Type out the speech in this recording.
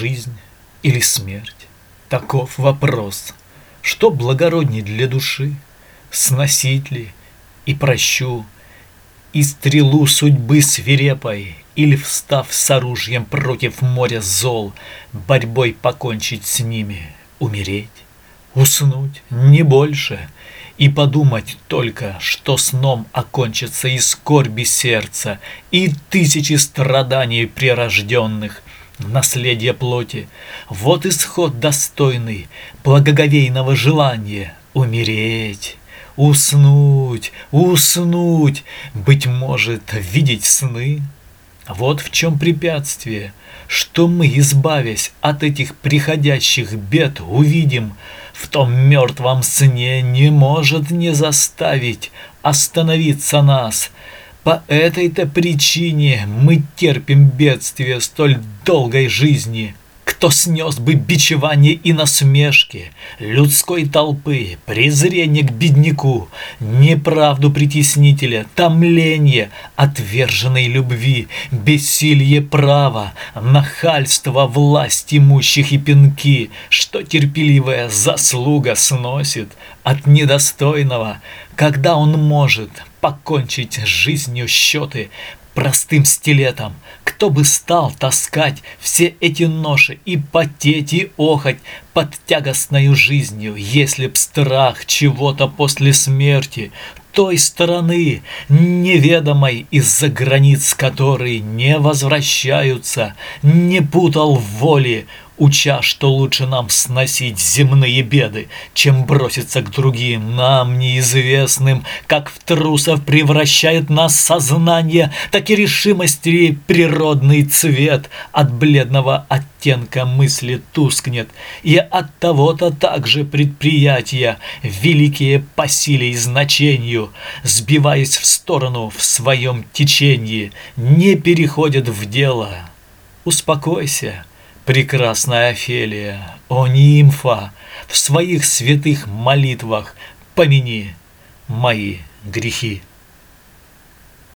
жизнь или смерть? Таков вопрос. Что благородней для души? Сносить ли и прощу, И стрелу судьбы свирепой, Или, встав с оружием против моря зол, Борьбой покончить с ними, умереть? Уснуть, не больше, и подумать только, что сном окончится и скорби сердца, и тысячи страданий прирожденных, наследие плоти. Вот исход достойный благоговейного желания умереть. Уснуть, уснуть, быть может, видеть сны. Вот в чем препятствие, что мы, избавясь от этих приходящих бед, увидим, в том мертвом сне не может не заставить остановиться нас. По этой-то причине мы терпим бедствие столь долгой жизни. Кто снес бы бичевание и насмешки людской толпы, презрение к бедняку, неправду притеснителя, томление отверженной любви, бессилье права, нахальство власть имущих и пинки, что терпеливая заслуга сносит от недостойного, когда он может покончить с жизнью счеты, простым стилетом. Кто бы стал таскать все эти ноши и потеть и охоть под тягостною жизнью, если б страх чего-то после смерти, той стороны, неведомой из-за границ которой не возвращаются, не путал в воле, уча, что лучше нам сносить земные беды, чем броситься к другим, нам неизвестным, как в трусов превращает нас сознание, так и решимости природный цвет. От бледного оттенка мысли тускнет, и от того-то также предприятия, великие по силе и значению, сбиваясь в сторону в своем течении, не переходят в дело. Успокойся, Прекрасная Офелия, о нимфа, в своих святых молитвах помяни мои грехи.